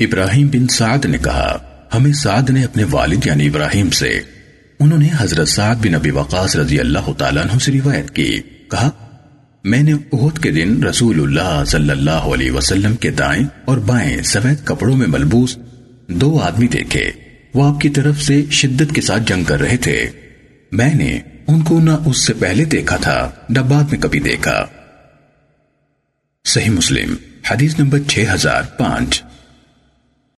ابراہیم بن سعد نے کہا، ہمیں سعد نے اپنے والد یعنی ابراہیم سے، انہوں نے حضرت سعد بن ابی وقاص رضی اللہ تعالیٰ عنہ سے روایت کی، کہا، میں نے احد کے دن رسول اللہ صلی اللہ علیہ وسلم کے دائیں اور بائیں سفید کپڑوں میں ملبوس دو آدمی دیکھے، وہ آپ کی طرف سے شدت کے ساتھ جنگ کر رہے تھے۔ میں نے ان کو نہ اس سے پہلے دیکھا تھا، نہ بعد میں کبھی دیکھا۔ صحیح مسلم، حدیث نمبر چھ ہزار پانچ۔